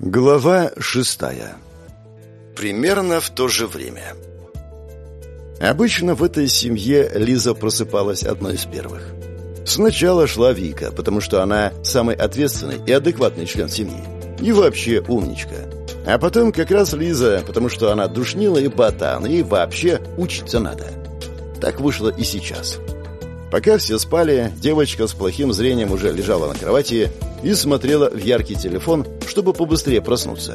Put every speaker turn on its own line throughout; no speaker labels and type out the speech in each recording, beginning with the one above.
Глава шестая. Примерно в то же время. Обычно в этой семье Лиза просыпалась одной из первых. Сначала шла Вика, потому что она самый ответственный и адекватный член семьи. И вообще умничка. А потом как раз Лиза, потому что она душнила и ботан, и вообще учиться надо. Так вышло и сейчас. Пока все спали, девочка с плохим зрением уже лежала на кровати и смотрела в яркий телефон, чтобы побыстрее проснуться.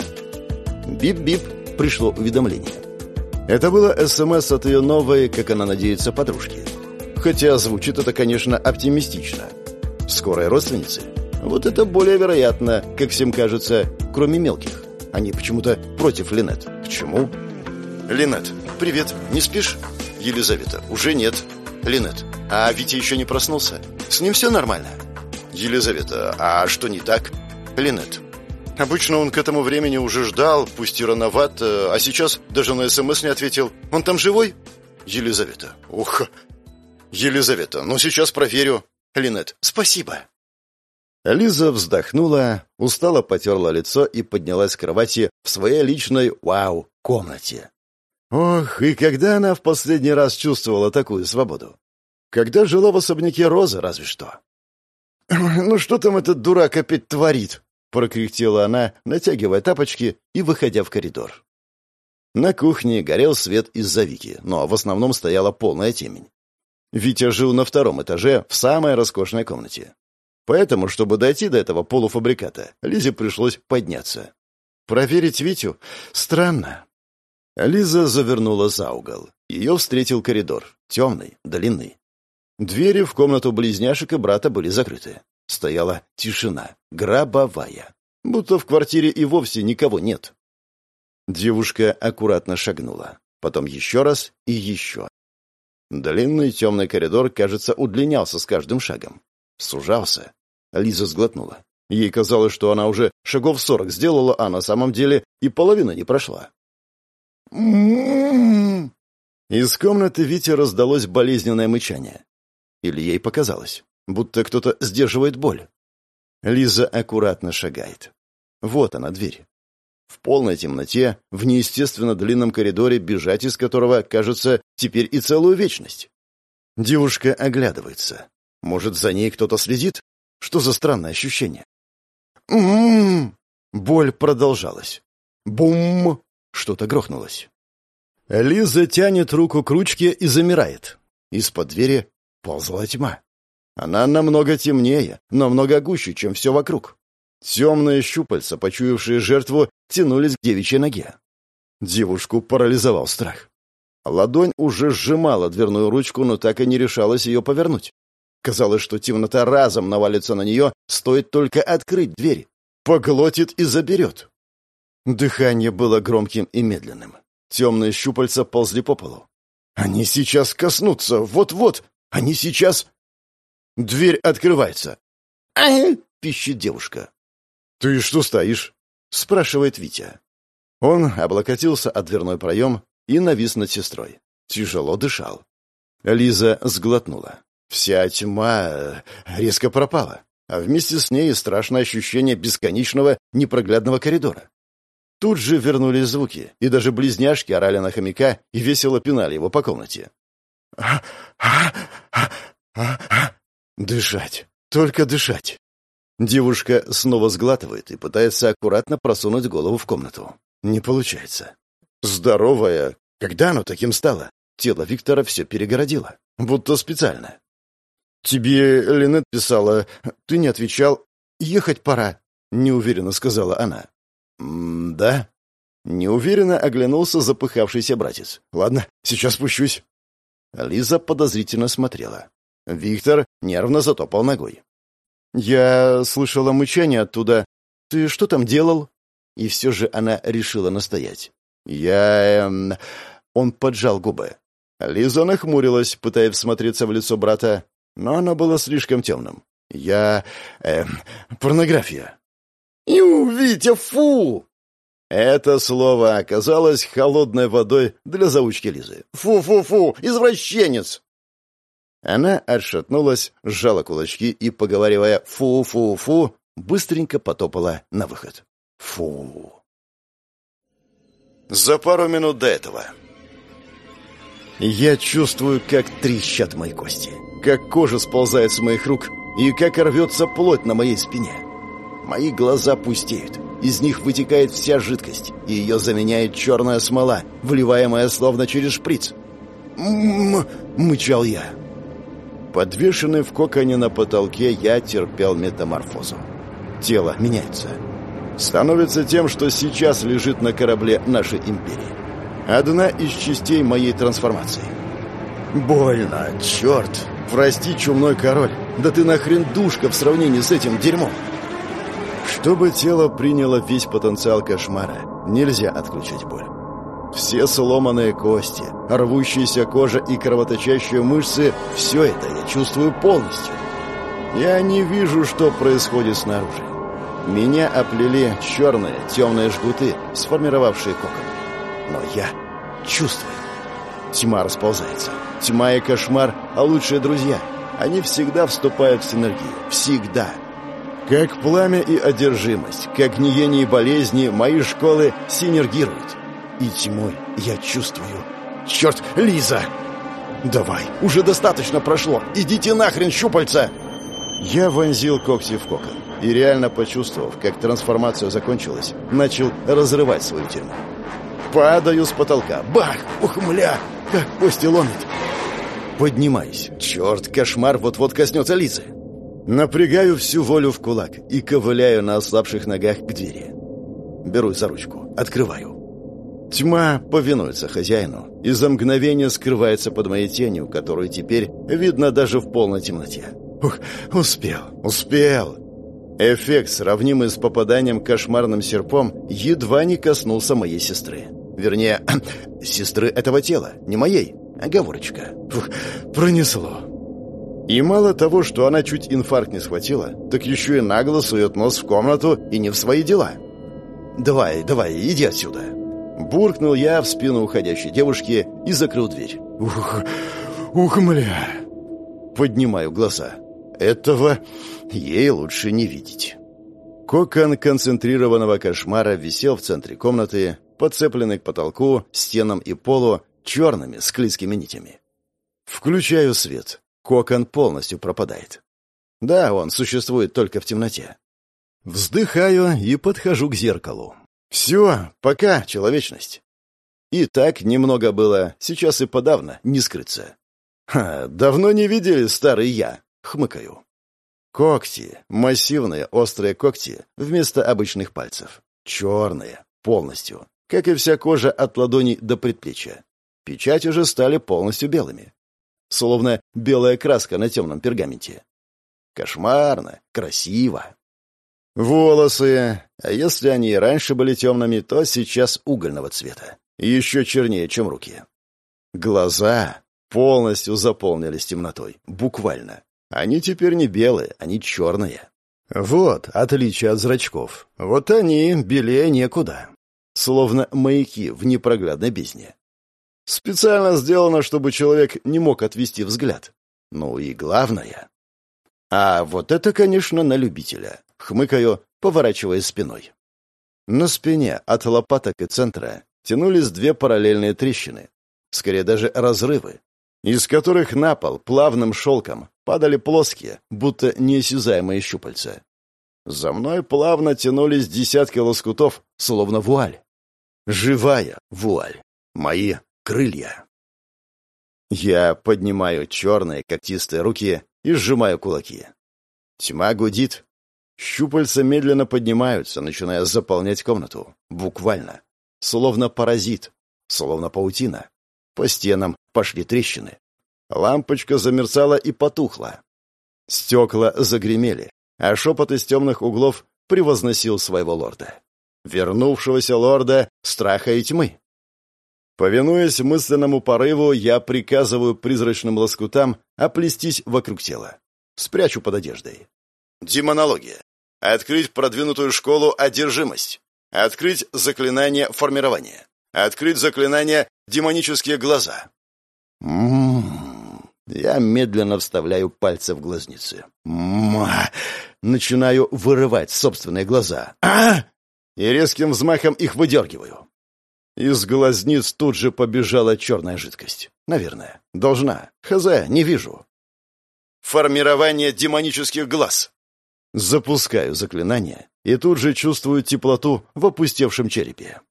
Бип-бип, пришло уведомление. Это было СМС от ее новой, как она надеется, подружки. Хотя звучит это, конечно, оптимистично. Скорая родственницы? Вот это более вероятно, как всем кажется, кроме мелких. Они почему-то против Линет. Почему? Линет, привет, не спишь? Елизавета, уже нет. Линет, а Витя еще не проснулся? С ним все нормально? Елизавета, а что не так? Линет, обычно он к этому времени уже ждал, пусть и рановато, а сейчас даже на СМС не ответил. Он там живой? Елизавета, ух. Елизавета, ну сейчас проверю. Линет, спасибо. Лиза вздохнула, устало потерла лицо и поднялась с кровати в своей личной, вау, комнате. Ох, и когда она в последний раз чувствовала такую свободу? Когда жила в особняке Розы, разве что. «Ну что там этот дурак опять творит?» — прокряхтела она, натягивая тапочки и выходя в коридор. На кухне горел свет из-за Вики, но в основном стояла полная темень. Витя жил на втором этаже в самой роскошной комнате. Поэтому, чтобы дойти до этого полуфабриката, Лизе пришлось подняться. Проверить Витю? Странно. Лиза завернула за угол. Ее встретил коридор. Темный, длинный. Двери в комнату близняшек и брата были закрыты. Стояла тишина, гробовая. Будто в квартире и вовсе никого нет. Девушка аккуратно шагнула. Потом еще раз и еще. Длинный темный коридор, кажется, удлинялся с каждым шагом. Сужался. Лиза сглотнула. Ей казалось, что она уже шагов сорок сделала, а на самом деле и половина не прошла. Из комнаты Вити раздалось болезненное мычание. Или ей показалось, будто кто-то сдерживает боль. Лиза аккуратно шагает. Вот она, дверь. В полной темноте, в неестественно длинном коридоре, бежать из которого, кажется, теперь и целую вечность. Девушка оглядывается. Может, за ней кто-то следит? Что за странное ощущение? М-м-м! Боль продолжалась. Бум! Что-то грохнулось. Лиза тянет руку к ручке и замирает. Из-под двери ползла тьма. Она намного темнее, намного гуще, чем все вокруг. Темные щупальца, почуявшие жертву, тянулись к девичьей ноге. Девушку парализовал страх. Ладонь уже сжимала дверную ручку, но так и не решалась ее повернуть. Казалось, что темнота разом навалится на нее, стоит только открыть дверь. Поглотит и заберет. Дыхание было громким и медленным. Темные щупальца ползли по полу. Они сейчас коснутся, вот-вот. Они сейчас... Дверь открывается. «Ай!» — пищит девушка. «Ты что стоишь?» — спрашивает Витя. Он облокотился от дверной проем и навис над сестрой. Тяжело дышал. Лиза сглотнула. Вся тьма э, резко пропала, а вместе с ней страшное ощущение бесконечного непроглядного коридора. Тут же вернулись звуки, и даже близняшки орали на хомяка и весело пинали его по комнате. Дышать. Только дышать. Девушка снова сглатывает и пытается аккуратно просунуть голову в комнату. Не получается. Здоровая. Когда оно таким стало? Тело Виктора все перегородило. Будто специально. «Тебе Линет писала. Ты не отвечал. Ехать пора», — неуверенно сказала она. «Да?» Неуверенно оглянулся запыхавшийся братец. «Ладно, сейчас спущусь». Лиза подозрительно смотрела. Виктор нервно затопал ногой. «Я слышала мычание оттуда. Ты что там делал?» И все же она решила настоять. «Я...» эм... Он поджал губы. Лиза нахмурилась, пытаясь всмотреться в лицо брата, но оно было слишком темным. «Я... Эм... Порнография». «Ю, Витя, фу!» Это слово оказалось холодной водой для заучки Лизы. «Фу-фу-фу! Извращенец!» Она отшатнулась, сжала кулачки и, поговаривая «фу-фу-фу», быстренько потопала на выход. Фу. За пару минут до этого. Я чувствую, как трещат мои кости, как кожа сползает с моих рук и как рвется плоть на моей спине. Мои глаза пустеют, из них вытекает вся жидкость, и ее заменяет черная смола, вливаемая словно через шприц. «М-м-м!» мычал я. Подвешенный в коконе на потолке, я терпел метаморфозу. Тело меняется. Становится тем, что сейчас лежит на корабле нашей империи. Одна из частей моей трансформации. Больно, черт! Прости, чумной король, да ты нахрен душка в сравнении с этим дерьмом. Чтобы тело приняло весь потенциал кошмара, нельзя отключать боль. Все сломанные кости, рвущаяся кожа и кровоточащие мышцы – все это я чувствую полностью. Я не вижу, что происходит снаружи. Меня оплели черные, темные жгуты, сформировавшие кокон. Но я чувствую. Тьма расползается. Тьма и кошмар – а лучшие друзья. Они всегда вступают в синергию. Всегда. Как пламя и одержимость, как гниение и болезни, мои школы синергируют. И тьмой я чувствую. Черт, Лиза! Давай, уже достаточно прошло. Идите нахрен, щупальца! Я вонзил когти в кокон и, реально почувствовав, как трансформация закончилась, начал разрывать свою тюрьму. Падаю с потолка. Бах! Ух, мля! Как кости ломит! Поднимаюсь. Черт, кошмар вот-вот коснется Лизы. Напрягаю всю волю в кулак и ковыляю на ослабших ногах к двери. Берусь за ручку, открываю. Тьма повинуется хозяину и за мгновение скрывается под моей тенью, которую теперь видно даже в полной темноте. Ух, успел, успел. Эффект, сравнимый с попаданием кошмарным серпом, едва не коснулся моей сестры. Вернее, сестры этого тела, не моей. Оговорочка. Фух, пронесло. И мало того, что она чуть инфаркт не схватила, так еще и нагло сует нос в комнату и не в свои дела. «Давай, давай, иди отсюда!» Буркнул я в спину уходящей девушки и закрыл дверь. «Ух, ух, мля!» Поднимаю глаза. «Этого ей лучше не видеть». Кокон концентрированного кошмара висел в центре комнаты, подцепленный к потолку, стенам и полу черными склизкими нитями. Включаю свет. Кокон полностью пропадает. Да, он существует только в темноте. Вздыхаю и подхожу к зеркалу. Все, пока, человечность. И так немного было, сейчас и подавно не скрыться. Ха, давно не видели старый я, хмыкаю. Когти, массивные острые когти, вместо обычных пальцев. Черные, полностью, как и вся кожа от ладони до предплечья. Печати же стали полностью белыми словно белая краска на темном пергаменте. Кошмарно, красиво. Волосы, а если они и раньше были темными, то сейчас угольного цвета. Еще чернее, чем руки. Глаза полностью заполнились темнотой, буквально. Они теперь не белые, они черные. Вот отличие от зрачков. Вот они белее некуда. Словно маяки в непроглядной бездне. Специально сделано, чтобы человек не мог отвести взгляд. Ну и главное... А вот это, конечно, на любителя. Хмыкаю, поворачиваясь спиной. На спине от лопаток и центра тянулись две параллельные трещины, скорее даже разрывы, из которых на пол плавным шелком падали плоские, будто неосязаемые щупальца. За мной плавно тянулись десятки лоскутов, словно вуаль. Живая вуаль. Мои крылья. Я поднимаю черные когтистые руки и сжимаю кулаки. Тьма гудит. Щупальца медленно поднимаются, начиная заполнять комнату. Буквально. Словно паразит. Словно паутина. По стенам пошли трещины. Лампочка замерцала и потухла. Стекла загремели, а шепот из темных углов превозносил своего лорда. Вернувшегося лорда страха и тьмы. Повинуясь мысленному порыву, я приказываю призрачным лоскутам оплестись вокруг тела. Спрячу под одеждой. Демонология. Открыть продвинутую школу одержимость. Открыть заклинание формирования. Открыть заклинание демонические глаза. М-м-м. Я медленно вставляю пальцы в глазницы. М-м-м. Начинаю вырывать собственные глаза. А! и резким взмахом их выдергиваю. Из глазниц тут же побежала черная жидкость. Наверное. Должна. Хз, не вижу. Формирование демонических глаз. Запускаю заклинание и тут же чувствую теплоту в опустевшем черепе.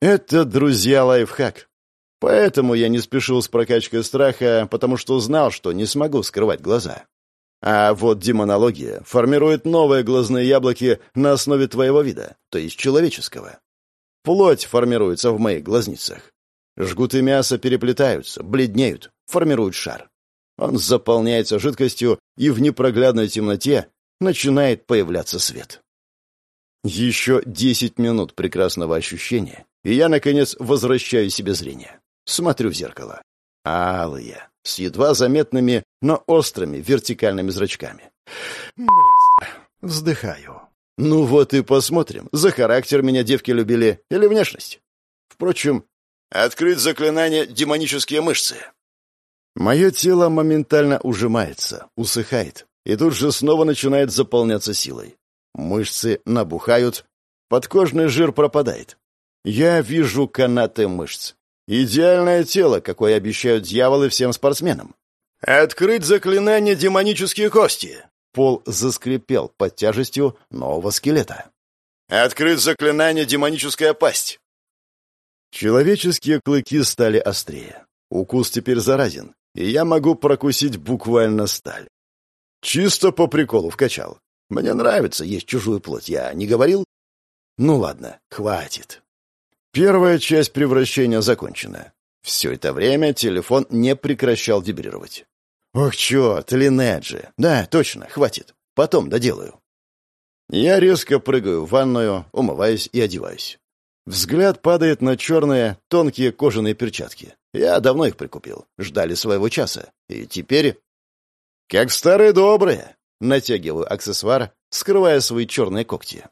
Это, друзья, лайфхак. Поэтому я не спешил с прокачкой страха, потому что знал, что не смогу скрывать глаза. А вот демонология формирует новые глазные яблоки на основе твоего вида, то есть человеческого. Плоть формируется в моих глазницах. Жгуты мяса переплетаются, бледнеют, формируют шар. Он заполняется жидкостью, и в непроглядной темноте начинает появляться свет. Еще десять минут прекрасного ощущения, и я, наконец, возвращаю себе зрение. Смотрю в зеркало. Алые, с едва заметными, но острыми вертикальными зрачками. Вздыхаю. Ну вот и посмотрим, за характер меня девки любили или внешность. Впрочем, открыть заклинание «демонические мышцы». Мое тело моментально ужимается, усыхает, и тут же снова начинает заполняться силой. Мышцы набухают, подкожный жир пропадает. Я вижу канаты мышц. Идеальное тело, какое обещают дьяволы всем спортсменам. «Открыть заклинание демонические кости!» Пол заскрипел под тяжестью нового скелета. «Открыть заклинание демоническая пасть!» Человеческие клыки стали острее. Укус теперь заразен, и я могу прокусить буквально сталь. Чисто по приколу вкачал. Мне нравится есть чужую плоть, я не говорил? Ну ладно, хватит. Первая часть превращения закончена. Все это время телефон не прекращал вибрировать. «Ох, черт, Линет же! Да, точно, хватит. Потом доделаю». Я резко прыгаю в ванную, умываюсь и одеваюсь. Взгляд падает на черные, тонкие кожаные перчатки. Я давно их прикупил. Ждали своего часа. И теперь... Как старые добрые. Натягиваю аксессуар, скрывая свои черные когти.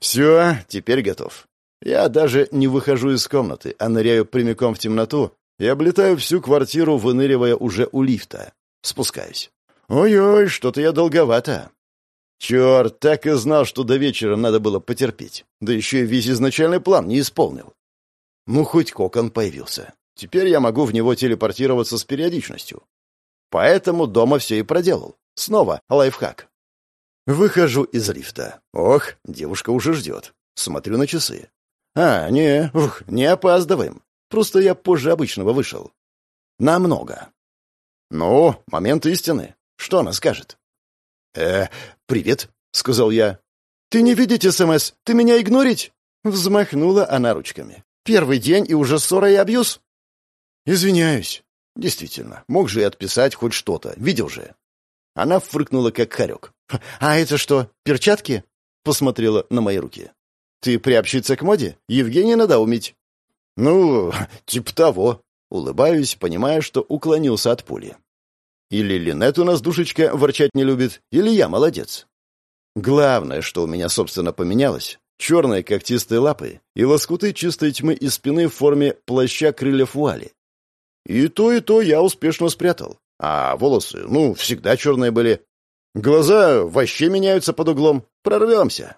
Все, теперь готов. Я даже не выхожу из комнаты, а ныряю прямиком в темноту и облетаю всю квартиру, выныривая уже у лифта. Спускаюсь. Ой-ой, что-то я долговато. Черт, так и знал, что до вечера надо было потерпеть. Да еще и весь изначальный план не исполнил. Ну, хоть кокон появился. Теперь я могу в него телепортироваться с периодичностью. Поэтому дома все и проделал. Снова лайфхак. Выхожу из лифта. Ох, девушка уже ждет. Смотрю на часы. «А, не, ух, не опаздываем. Просто я позже обычного вышел. Намного». «Ну, момент истины. Что она скажет?» «Э, привет», — сказал я. «Ты не видите СМС? Ты меня игнорить?» Взмахнула она ручками. «Первый день и уже ссора и абьюз?» «Извиняюсь». «Действительно, мог же и отписать хоть что-то. Видел же». Она фыркнула, как хорек. «А это что, перчатки?» Посмотрела на мои руки. Ты приобщиться к моде? Евгения надоумить. Ну, типа того. Улыбаюсь, понимая, что уклонился от пули. Или Линет у нас душечка ворчать не любит, или я молодец. Главное, что у меня, собственно, поменялось, черные когтистые лапы и лоскуты чистой тьмы из спины в форме плаща крыльев вуали. И то, и то я успешно спрятал. А волосы, ну, всегда черные были. Глаза вообще меняются под углом. Прорвемся.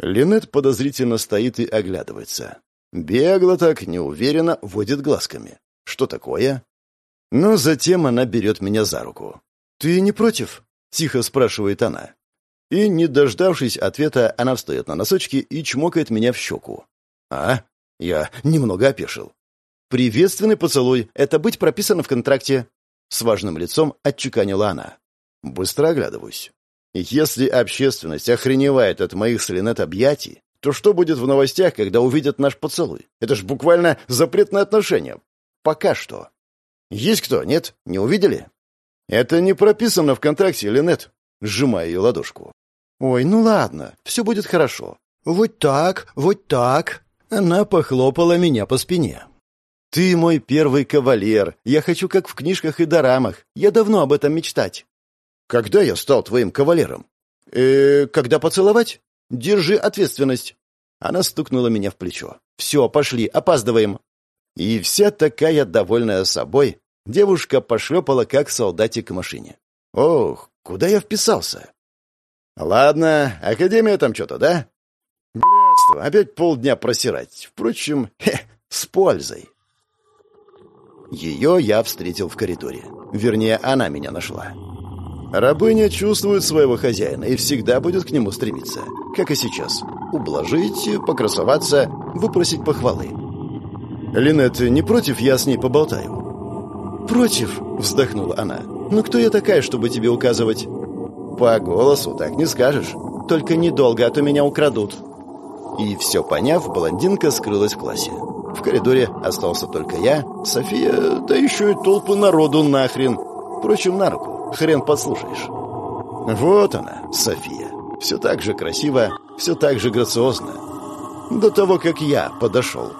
Линет подозрительно стоит и оглядывается. Бегло так, неуверенно, водит глазками. Что такое? Но затем она берет меня за руку. «Ты не против?» — тихо спрашивает она. И, не дождавшись ответа, она встает на носочки и чмокает меня в щеку. «А?» Я немного опешил. «Приветственный поцелуй — это быть прописано в контракте», — с важным лицом отчеканила она. Быстро оглядываюсь. Если общественность охреневает от моих с объятий, то что будет в новостях, когда увидят наш поцелуй? Это ж буквально запретное отношение. Пока что. Есть кто, нет? Не увидели? Это не прописано в контракте или нет? Сжимаю ее ладошку. Ой, ну ладно, все будет хорошо. Вот так, вот так. Она похлопала меня по спине. Ты мой первый кавалер. Я хочу как в книжках и дорамах. Я давно об этом мечтать. Когда я стал твоим кавалером? Э, когда поцеловать? Держи ответственность. Она стукнула меня в плечо. Все, пошли, опаздываем. И вся такая довольная собой, девушка пошлепала, как солдатик к машине. Ох, куда я вписался? Ладно, академия там что-то, да? Блядство, опять полдня просирать. Впрочем, хе, с пользой. Ее я встретил в коридоре. Вернее, она меня нашла. Рабыня чувствует своего хозяина и всегда будет к нему стремиться, как и сейчас. Ублажить, покрасоваться, выпросить похвалы. «Линет, не против, я с ней поболтаю?» «Против», — вздохнула она. «Ну кто я такая, чтобы тебе указывать?» «По голосу так не скажешь. Только недолго, а то меня украдут». И все поняв, блондинка скрылась в классе. В коридоре остался только я, София, да еще и толпы народу нахрен. Впрочем, на руку. Хрен подслушаешь. Вот она, София. Все так же красиво, все так же грациозно. До того, как я подошел.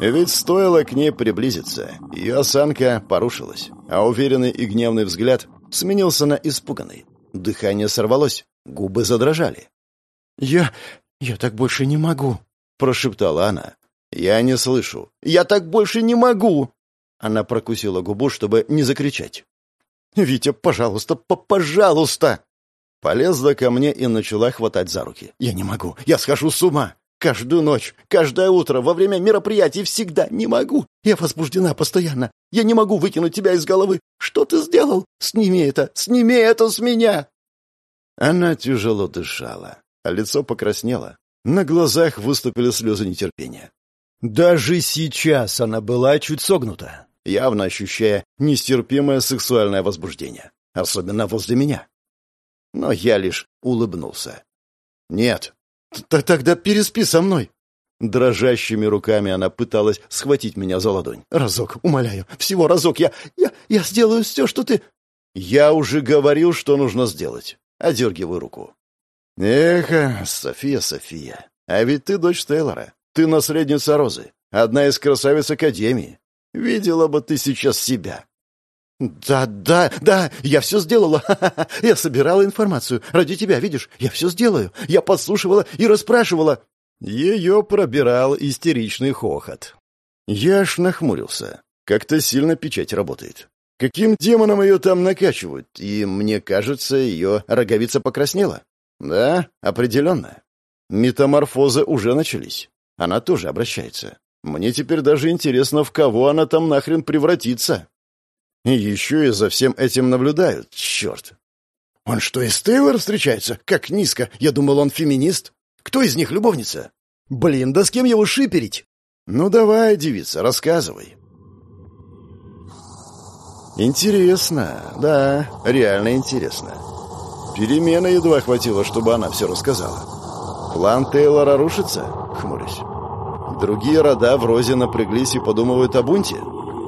Ведь стоило к ней приблизиться, ее осанка порушилась, а уверенный и гневный взгляд сменился на испуганный. Дыхание сорвалось, губы задрожали. «Я... я так больше не могу», — прошептала она. «Я не слышу. Я так больше не могу!» Она прокусила губу, чтобы не закричать. «Витя, пожалуйста, пожалуйста!» Полезла ко мне и начала хватать за руки. «Я не могу, я схожу с ума! Каждую ночь, каждое утро, во время мероприятий всегда не могу! Я возбуждена постоянно! Я не могу выкинуть тебя из головы! Что ты сделал? Сними это! Сними это с меня!» Она тяжело дышала, а лицо покраснело. На глазах выступили слезы нетерпения. Даже сейчас она была чуть согнута явно ощущая нестерпимое сексуальное возбуждение, особенно возле меня. Но я лишь улыбнулся. «Нет, Т тогда переспи со мной». Дрожащими руками она пыталась схватить меня за ладонь. «Разок, умоляю, всего разок, я, я, я сделаю все, что ты...» «Я уже говорил, что нужно сделать». Одергиваю руку. «Эх, София, София, а ведь ты дочь Тейлора. Ты наследница Розы, одна из красавиц Академии. Видела бы ты сейчас себя. «Да, да, да, я все сделала. Я собирала информацию. Ради тебя, видишь, я все сделаю. Я подслушивала и расспрашивала». Ее пробирал истеричный хохот. Я аж нахмурился. Как-то сильно печать работает. Каким демоном ее там накачивают? И, мне кажется, ее роговица покраснела. Да, определенно. Метаморфозы уже начались. Она тоже обращается. Мне теперь даже интересно, в кого она там нахрен превратится. И еще и за всем этим наблюдают. Черт. Он что, и с встречается? Как низко. Я думал, он феминист. Кто из них любовница? Блин, да с кем его шиперить? Ну давай, девица, рассказывай. Интересно, да, реально интересно. Перемены едва хватило, чтобы она все рассказала. План Тейлора рушится? Хмурюсь. Другие рода в Розе напряглись и подумывают о бунте?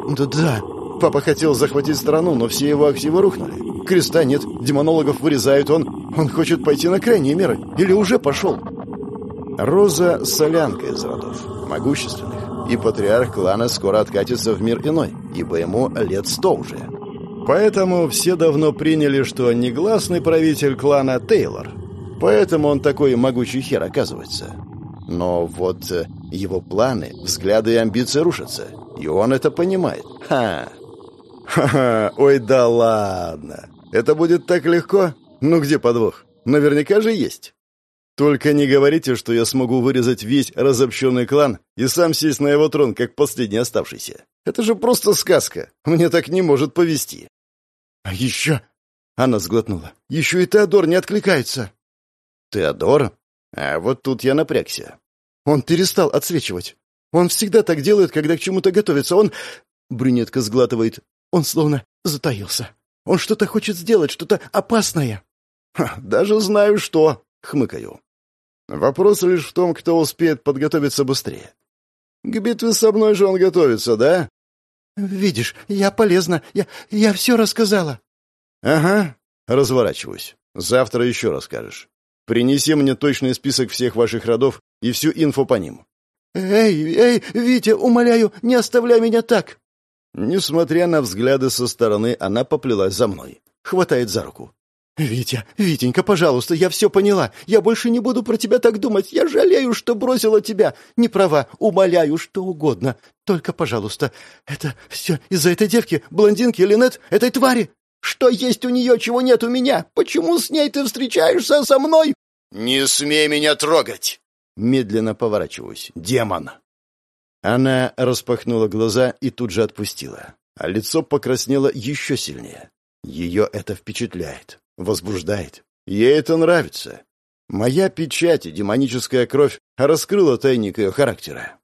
Да-да. Папа хотел захватить страну, но все его активы рухнули. Креста нет, демонологов вырезают он. Он хочет пойти на крайние меры. Или уже пошел. Роза — солянка из родов, могущественных. И патриарх клана скоро откатится в мир иной, ибо ему лет сто уже. Поэтому все давно приняли, что негласный правитель клана Тейлор. Поэтому он такой могучий хер оказывается. Но вот э, его планы, взгляды и амбиции рушатся. И он это понимает. Ха! Ха-ха! Ой, да ладно! Это будет так легко? Ну где подвох? Наверняка же есть. Только не говорите, что я смогу вырезать весь разобщенный клан и сам сесть на его трон, как последний оставшийся. Это же просто сказка. Мне так не может повести. А еще... Она сглотнула. Еще и Теодор не откликается. Теодор? А вот тут я напрягся. Он перестал отсвечивать. Он всегда так делает, когда к чему-то готовится. Он...» Брюнетка сглатывает. «Он словно затаился. Он что-то хочет сделать, что-то опасное». Ха, «Даже знаю, что...» — хмыкаю. «Вопрос лишь в том, кто успеет подготовиться быстрее. К битве со мной же он готовится, да?» «Видишь, я полезна. Я, я все рассказала». «Ага, разворачиваюсь. Завтра еще расскажешь. Принеси мне точный список всех ваших родов и всю инфу по ним». «Эй, эй, Витя, умоляю, не оставляй меня так!» Несмотря на взгляды со стороны, она поплелась за мной. Хватает за руку. «Витя, Витенька, пожалуйста, я все поняла. Я больше не буду про тебя так думать. Я жалею, что бросила тебя. Не права, умоляю, что угодно. Только, пожалуйста, это все из-за этой девки, блондинки или нет, этой твари. Что есть у нее, чего нет у меня? Почему с ней ты встречаешься со мной?» «Не смей меня трогать!» Медленно поворачиваюсь. «Демон!» Она распахнула глаза и тут же отпустила, а лицо покраснело еще сильнее. Ее это впечатляет, возбуждает. Ей это нравится. Моя печать и демоническая кровь раскрыла тайник ее характера.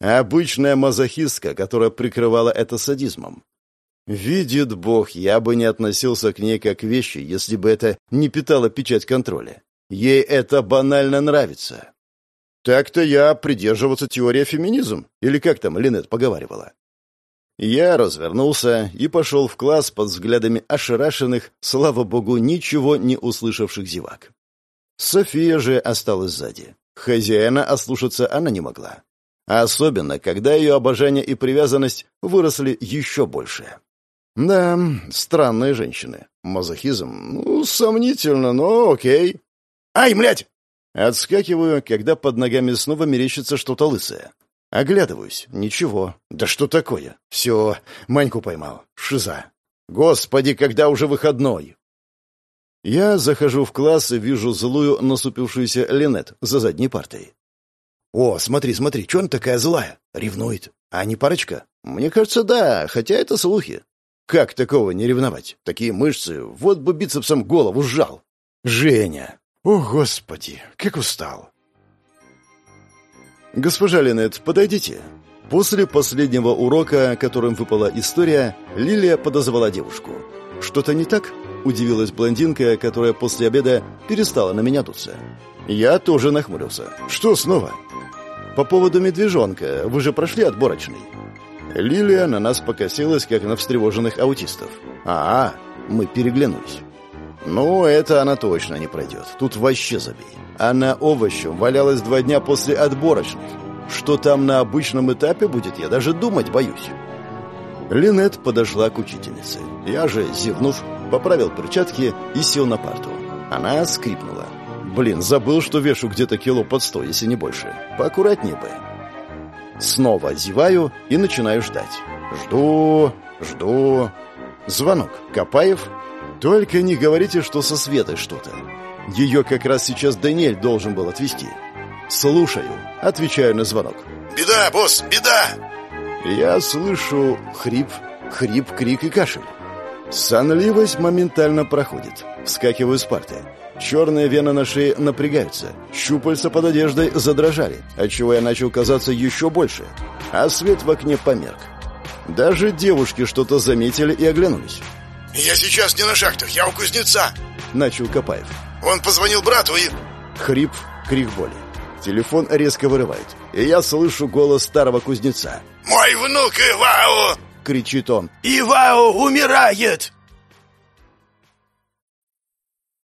Обычная мазохистка, которая прикрывала это садизмом. Видит Бог, я бы не относился к ней как к вещи, если бы это не питало печать контроля. Ей это банально нравится. Так-то я придерживаться теории феминизм, или как там Линет поговаривала. Я развернулся и пошел в класс под взглядами ошарашенных, слава богу, ничего не услышавших зевак. София же осталась сзади. Хозяина ослушаться она не могла. Особенно, когда ее обожание и привязанность выросли еще больше. Да, странные женщины. Мазохизм, ну, сомнительно, но окей. Ай, млядь! Отскакиваю, когда под ногами снова мерещится что-то лысое. Оглядываюсь. Ничего. Да что такое? Все, Маньку поймал. Шиза. Господи, когда уже выходной? Я захожу в класс и вижу злую насупившуюся Линет за задней партой. «О, смотри, смотри, что она такая злая? Ревнует. А не парочка? Мне кажется, да, хотя это слухи. Как такого не ревновать? Такие мышцы, вот бы бицепсом голову сжал. Женя! О, Господи, как устал!» «Госпожа Линет, подойдите». После последнего урока, которым выпала история, Лилия подозвала девушку. «Что-то не так?» – удивилась блондинка, которая после обеда перестала на меня дуться. Я тоже нахмурился. «Что снова?» «По поводу медвежонка. Вы же прошли отборочный». Лилия на нас покосилась, как на встревоженных аутистов. «А, мы переглянулись». «Ну, это она точно не пройдет. Тут вообще забей. Она овощем валялась два дня после отборочных. Что там на обычном этапе будет, я даже думать боюсь». Линет подошла к учительнице. Я же, зевнув, поправил перчатки и сел на парту. Она скрипнула. «Блин, забыл, что вешу где-то кило под сто, если не больше. Поаккуратнее бы». Снова зеваю и начинаю ждать. Жду, жду. Звонок. Копаев только не говорите, что со Светой что-то. Ее как раз сейчас Даниэль должен был отвезти. Слушаю. Отвечаю на звонок.
«Беда, босс, беда!»
Я слышу хрип, хрип, крик и кашель. Сонливость моментально проходит. Вскакиваю с парты. Черные вены на шее напрягаются. Щупальца под одеждой задрожали, отчего я начал казаться еще больше. А свет в окне померк. Даже девушки что-то заметили и оглянулись.
«Я сейчас не на шахтах, я у кузнеца!»
Начал Копаев.
Он позвонил брату и...
Хрип, крик боли. Телефон резко вырывает, и я слышу голос старого кузнеца.
«Мой внук Ивао!»
— кричит он.
«Ивао умирает!»